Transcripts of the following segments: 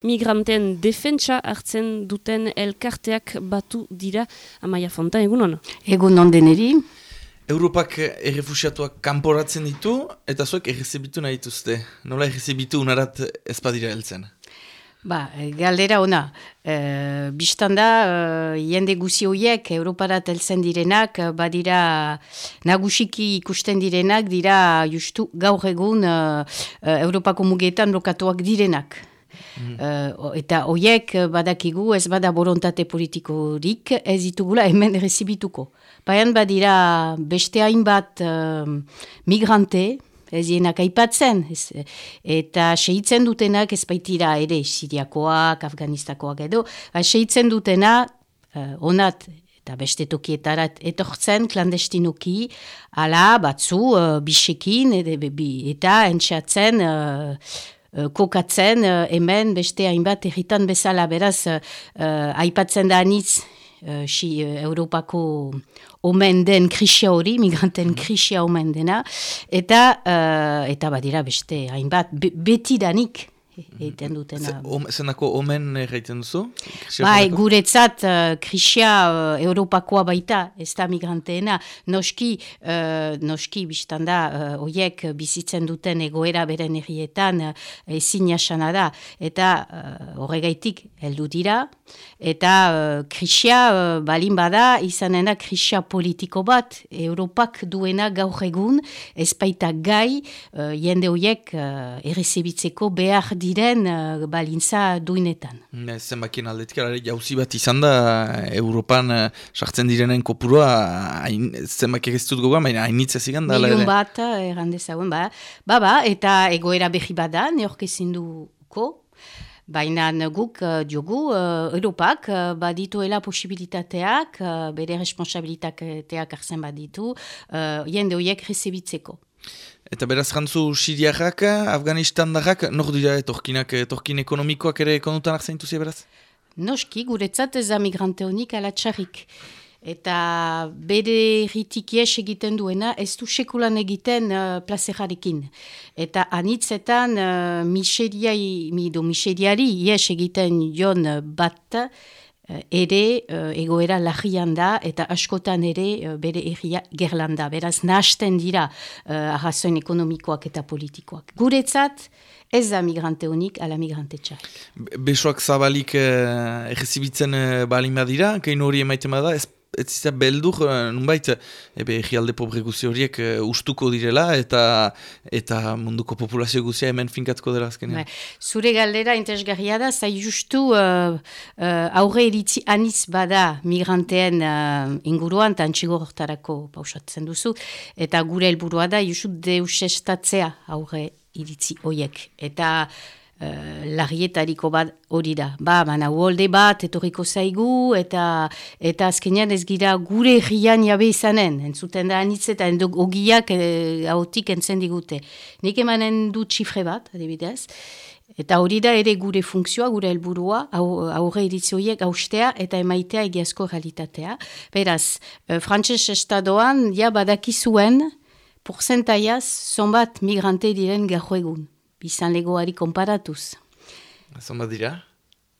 Migranten defentsa hartzen duten elkarteak batu dira Amaia Fonta, egun hon? Egun hon deneri. Europak errefusiatuak kanporatzen ditu eta zuek errezibitu nahi dituzte. Nola errezibitu unarat ezpadira heltzen? Ba, galdera ona. E, Bistanda, e, jende guzi horiek Europarat heltzen direnak, badira nagusiki ikusten direnak, dira justu gaur egun e, Europako mugetan blokatuak direnak. Uh, eta hoiek badakigu ez bada borontate politikorik ez ditugula hemen rezibituko. Baina badira beste hainbat uh, migrante, ez dienak aipatzen, ez, eta sehitzen dutenak ez baitira ere Siriakoak, Afganistakoak edo, ba, sehitzen dutena uh, onat eta beste tokietarat etortzen klandestinoki, ala batzu uh, bisekin eta entxatzen Eh, kokatzen uh, hemen beste hainbat erritan bezala beraz uh, aipatzen da anitz uh, si, Europako omen den krisia hori, migranten krisia omen dena, eta, uh, eta badira beste hainbat be, betidanik egiten dutena. Zenako omen egiten duzu? Bai, guretzat uh, krisia uh, Europakoa baita, ez da migranteena. Noski, uh, noski biztanda, uh, oiek bizitzen duten egoera beren errietan uh, ezin jasana da. Eta uh, horregaitik heldu dira. Eta uh, krisia uh, balin bada, izanena krisia politiko bat, Europak duena gaur egun, ez baita gai, uh, jende oiek uh, errezibitzeko behar di diren uh, balintza duinetan. Zenbakien aldetik, jauzi bat izan da, Europan uh, sartzen direnen kopurua, zenbakiak ez dut gogoan, baina hainitza zigan da. Milion bat, errandezagun, ba. Ba, ba, eta egoera behi bada, neork ezin duko, Baina guk uh, diogu, uh, Europak uh, badituela posibilitateak, uh, bere responsabilitateak arzen baditu, uh, jende horiek rezebitzeko. Eta beraz jantzu Siriarrak, Afganistan darrak, nor dira etorkinak, etorkin ekonomikoak ere konutan arzen intuzia beraz? Noski, guretzat ez da migrante honik alatxarrik. Eta bere ritik ies egiten duena, ez du sekulan egiten uh, plazerarekin. Eta anitzetan, uh, miseriari, miseriari ies egiten jon bat, Eh, ere uh, egoera lagian da eta askotan ere uh, bere erria gerlanda. Beraz, nahasten dira uh, arrazoin ekonomikoak eta politikoak. Guretzat, ez da migrante honik, ala migrante txar. Besoak zabalik uh, egizibitzen uh, balin badira, kein hori emaiten bada, ez ez zizia beldur, eh, nunbait, ebe egialde pobre guzi horiek uh, ustuko direla eta eta munduko populazio guzia hemen finkatuko dela azkenean. Bai. Zure galdera interesgarria da, zai justu uh, uh, aurre eritzi aniz bada migranteen uh, inguruan, eta antxigo hortarako pausatzen duzu, eta gure helburua da, justu deus estatzea aurre iritzi hoiek. Eta uh, larrietariko bat hori da. Ba, mana uolde bat, etoriko zaigu, eta eta azkenean ez gira gure rian jabe izanen. Entzuten da anitz eta ogiak eh, hautik entzen. Nik emanen du txifre bat, adibidez. Eta hori da ere gure funkzioa, gure helburua, aurre iritzioiek austea eta emaitea egiazko realitatea. Beraz, uh, frantses estadoan, ja badakizuen, porzentaiaz, zonbat migrante diren egun bizan legoari konparatuz. Zoma dira?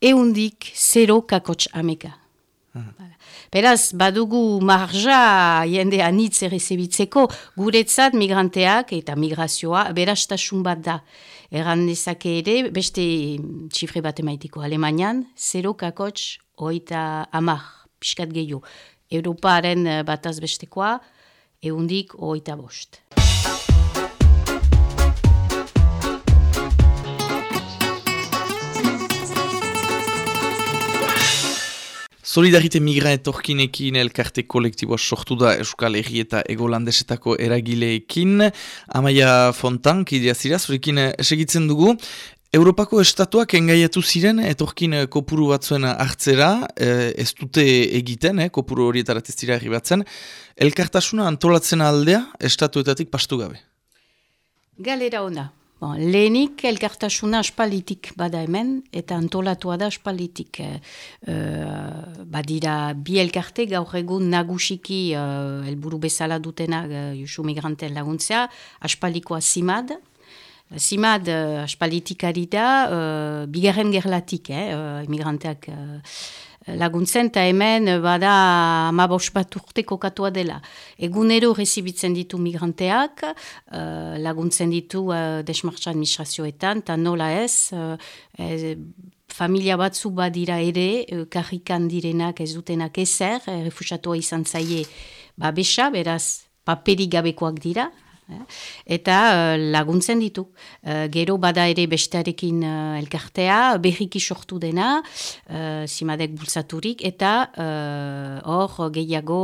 Eundik zero kakots ameka. Beraz, badugu marja jende anitz errezebitzeko, guretzat migranteak eta migrazioa berastasun bat da. Erran dezake ere, beste txifre bat emaitiko Alemanian, zero kakots oita amar, piskat gehiago. Europaren bataz bestekoa, eundik oita bost. Solidarite migra etorkinekin elkarte kolektiboa sortu da Euskal Herri eta Egolandesetako eragileekin. Amaia Fontan, kidea zira, zurekin esegitzen dugu. Europako estatuak engaiatu ziren etorkin kopuru batzuen hartzera, eh, ez dute egiten, eh, kopuru horietarat ez dira batzen. Elkartasuna antolatzen aldea estatuetatik pastu gabe. Galera ona. Bon, lehenik elkartasuna aspalitik bada hemen, eta antolatua da aspalitik. Uh, badira bi elkarte gaur egun nagusiki uh, elburu bezala dutena uh, Jusu Migranten laguntzea, aspalikoa zimad, Zimad, aspalitik ari da, uh, bigarren gerlatik, eh, imigranteak uh, laguntzen, eta hemen bada amabos bat urte kokatua dela. Egunero rezibitzen ditu migranteak, uh, laguntzen ditu uh, desmartza administrazioetan, eta nola ez, uh, ez familia batzu badira ere, uh, karrikan direnak ez dutenak ezer, refusatua izan zaie, ba besa, beraz, paperik gabekoak dira, Eh? Eta uh, laguntzen ditu. Uh, gero bada ere bestearekin elkartea, berriki sortu dena, zimadek bultzaturik, eta hor gehiago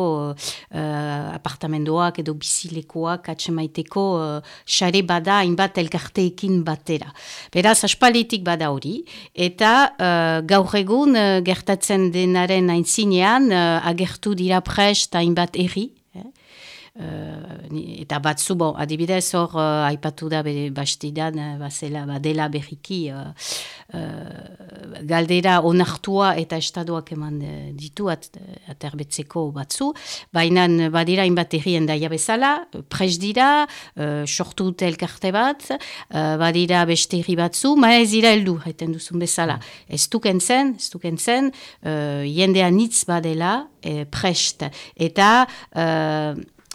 apartamendoak edo bizilekoak atxemaiteko xare bada hainbat elkarteekin batera. Beraz, aspalitik bada hori, eta gaur egun gertatzen denaren aintzinean agertu dira prest hainbat erri, Uh, eta batzu, bon, adibidez hor, uh, aipatu da bere bastidan, uh, bazela, badela berriki, uh, uh, galdera onartua eta estadoak eman ditu at, aterbetzeko batzu, baina badira inbat errien daia bezala, pres dira, uh, sortu dute elkarte bat, uh, badira beste herri batzu, ma ez dira heldu, haiten duzun bezala. Ez duken zen, ez duken zen, uh, jendean hitz badela, eh, prest, eta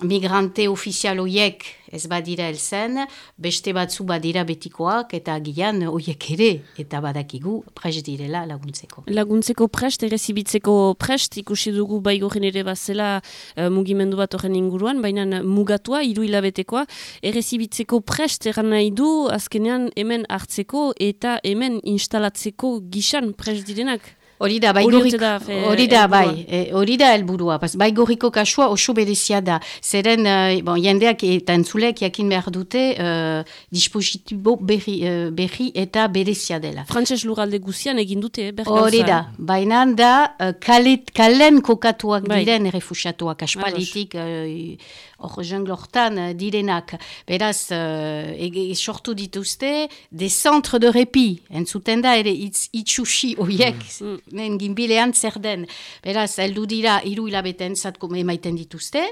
migrante ofizial horiek ez badira elzen, beste batzu badira betikoak eta gian horiek ere eta badakigu prest direla laguntzeko. Laguntzeko prest, errezibitzeko prest, ikusi dugu baigoren ere bazela uh, mugimendu bat horren inguruan, baina mugatua, iru hilabetekoa, errezibitzeko prest eran nahi du, azkenean hemen hartzeko eta hemen instalatzeko gisan prest direnak. Hori da, bai hori da, bai, hori da helburua, bai gorriko kasua oso berezia da, zeren, uh, bon, jendeak eta entzulek jakin behar dute uh, dispositibo berri, uh, berri eta berezia dela. Frantses lurralde guzian egin dute, eh, Hori da, baina da, uh, kalet, kalen kokatuak bai. diren errefusatuak, aspalitik, hor jenglortan uh, direnak. Beraz, uh, sortu dituzte, de centre de repi, entzuten da, ere itxusi oiek, mm. mm nen ginbilean zer den. Beraz, heldu dira hiru hilabeten zatko emaiten dituzte,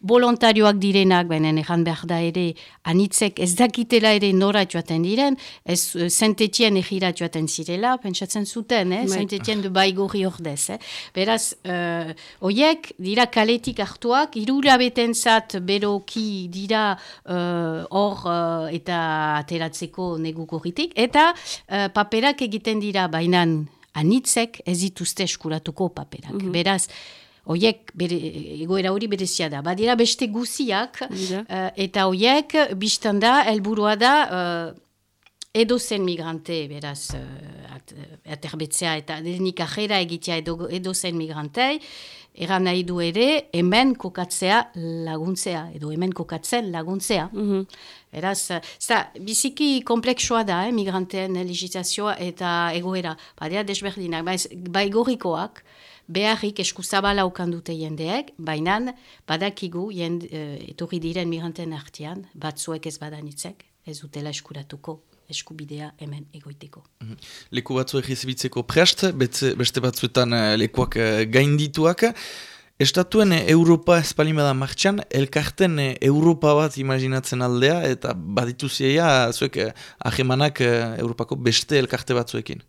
volontarioak direnak, benen ejan behar da ere, anitzek ez dakitela ere nora joaten diren, ez zentetien eh, egira joaten zirela, pentsatzen zuten, eh? zentetien du baigorri ordez. Eh? Beraz, uh, oiek dira kaletik hartuak, hiru hilabeten zat beroki dira eh, hor uh, eta ateratzeko negukoritik, eta uh, paperak egiten dira bainan anitzek ez dituzte eskuratuko paperak. Mm -hmm. Beraz, Oiek, bere, egoera hori berezia da. Badira beste guziak, uh, eta oiek, biztan da, helburua da, uh, edo zen migrante, beraz, uh, at, aterbetzea, eta denik ajera egitea edo, edo zen migrantei, eran nahi du ere, hemen kokatzea laguntzea, edo hemen kokatzen laguntzea. Mm Eraz, zta, biziki kompleksua da, eh, migranteen legitazioa eta egoera. Badea desberdinak, bai gorrikoak, beharrik eskuzabala ukan dute jendeek, baina badakigu jend, etorri diren migranteen artean, batzuek ez badanitzek, ez dutela eskuratuko eskubidea hemen egoiteko. Mm -hmm. Leku batzu egizibitzeko prest, beste batzuetan uh, lekuak uh, gaindituak, Estatuen Europa espalimada martxan, elkarten Europa bat imaginatzen aldea, eta baditu zieia, zuek, eh, ahemanak eh, Europako beste elkarte batzuekin.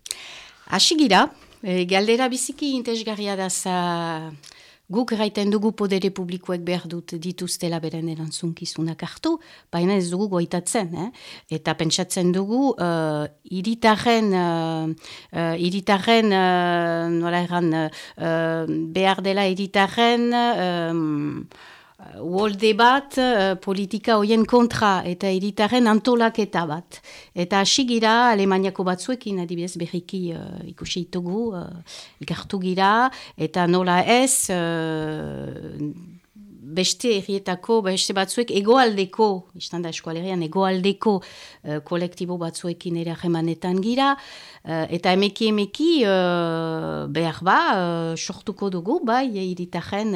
Asigira, e, galdera biziki intezgarria da za Guk gaiten dugu podere publikoek behar dut dituztela beren erantzunkizunak hartu, baina ez dugu goitatzen. Eh? Eta pentsatzen dugu, uh, iritarren, uh, uh, iritarren behar dela iritarren... Wolde bat uh, politika hoien kontra eta eritaren antolaketa bat. Eta hasi gira Alemaniako batzuekin adibidez berriki uh, ikusi itugu, uh, gira eta nola ez beste errietako, beste batzuek egoaldeko, izan da eskualerian egoaldeko uh, kolektibo batzuekin ere ahemanetan gira, eta emeki emeki behar ba, uh, sortuko dugu, bai, iritaren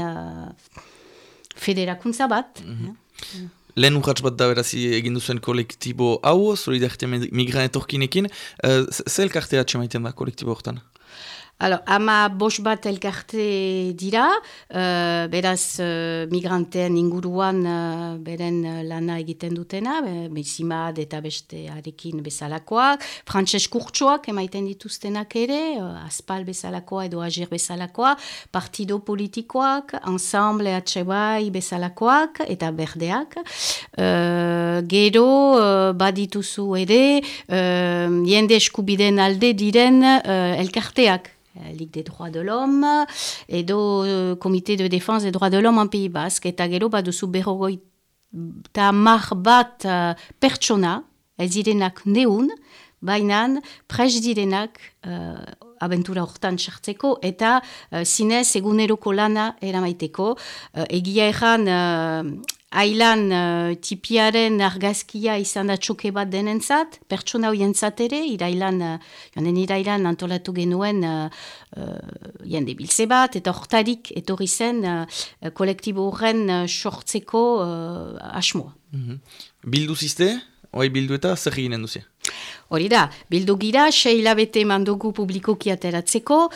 federakuntza bat. Mm -hmm. Lehen urratz bat da berazi egin duzuen kolektibo hau, solidarite migran etorkinekin. Uh, Zer elkartea atxe maiten da kolektibo horretan? Alors, ama bos bat elkarte dira, uh, beraz uh, migranteen inguruan uh, beren lana egiten dutena, bezimad eta beste arekin bezalakoak, frantses kurtsoak emaiten dituztenak ere, uh, aspal bezalakoa edo agir bezalakoa, partido politikoak, ensemble atxebai bezalakoak eta berdeak. Uh, gero uh, badituzu ere, uh, jende eskubiden alde diren uh, elkarteak. Euh, Ligue des droits de l'homme, edo uh, Comité de défense des droits de l'homme en Pays Basque, eta gero baduzu berrogoi eta mar bat uh, pertsona, ez direnak neun, baina pres direnak uh, abentura hortan sartzeko, eta uh, zinez eguneroko lana eramaiteko. Uh, egia erran Ailan uh, tipiaren argazkia izan da txoke bat denentzat, pertsona hoien ere, irailan, uh, joan irailan antolatu genuen uh, uh, jende bilze bat, eta hortarik etorri zen uh, kolektibo horren uh, sortzeko uh, asmoa. Mm -hmm. Bildu ziste? Hoi bildu eta zer eginen duzia? Hori da, bildu gira, seila bete mandugu publikoki ateratzeko,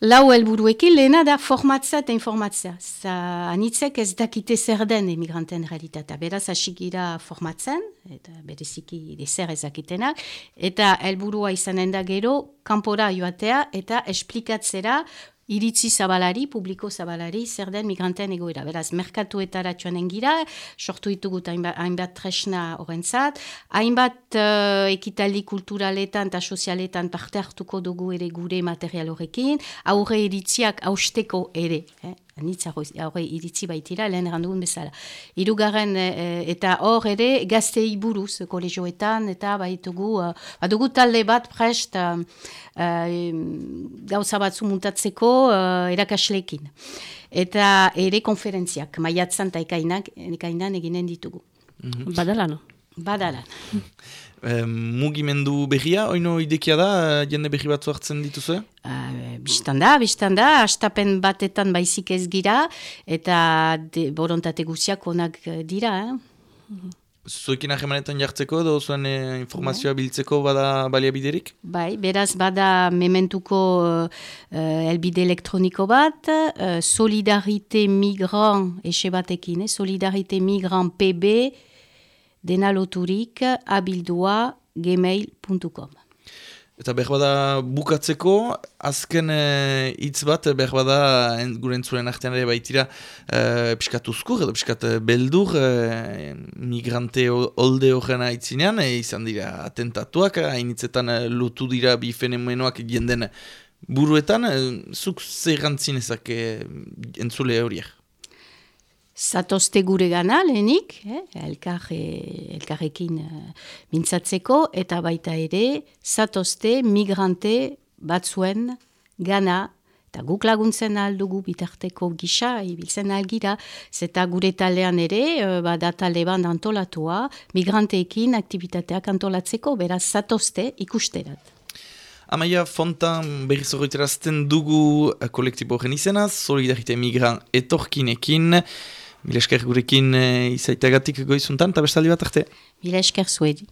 Lau helburuekin lehena da formatzea eta informatzea. Za anitzek ez dakite zer den emigranten realitatea. Beraz hasi gira formatzen, eta bereziki zer ezakitenak, eta helburua izanen da gero, kanpora joatea eta esplikatzera iritzi zabalari, publiko zabalari, zer den migranten egoera. Beraz, merkatuetara txoanen gira, sortu ditugut hainbat, hainbat tresna horrentzat, hainbat uh, ekitaldi kulturaletan eta sozialetan parte hartuko dugu ere gure material horrekin, aurre iritziak hausteko ere. Eh? Nitz aurre iritzi baitira, lehen errandugun bezala. Irugarren e, eta hor ere gaztei buruz kolegioetan eta baitugu, uh, badugu talde bat prest uh, gauza batzu muntatzeko uh, erakaslekin. Eta ere konferentziak, maiatzan eta ekainan eginen ditugu. Mm -hmm. Badalano. Badalan. E, mugimendu berria, oino idekia da, eh, jende berri batzu hartzen dituzu? Uh, bistan da, bistan da, astapen batetan baizik ez gira, eta de, borontate guziak onak dira. Eh? Zuekin ahemanetan jartzeko edo zuen informazioa biltzeko bada baliabiderik? Bai, beraz bada mementuko uh, elbide elektroniko bat, uh, Solidarite Migrant, ese batekin, eh? Solidarite Migrant PB, dena loturik abildua gmail.com. Eta behar bada bukatzeko, azken eh, hitz bat, behar bada gure entzuren artean ere baitira e, piskat uzkur, edo piskat eh, beldur, e, migrante olde horren aitzinean, e, izan dira atentatuak, hainitzetan lotu dira bi fenomenoak jenden buruetan, e, zuk zerrantzin ezak e, entzule horiek? Zatozte gure gana lehenik, eh, elkar, eh, elkarrekin eh, mintzatzeko, eta baita ere, zatozte migrante batzuen gana, eta guk laguntzen aldugu bitarteko gisa, ibiltzen algira, zeta gure talean ere, eh, bada tale ban antolatua, migranteekin aktivitateak antolatzeko, beraz zatozte ikusterat. Amaia Fontan berriz horretarazten dugu kolektibo gen izenaz, Solidarite Migran etorkinekin, Mila esker gurekin e, izaitagatik goizuntan, eta bestaldi bat arte. Mila esker zuedi.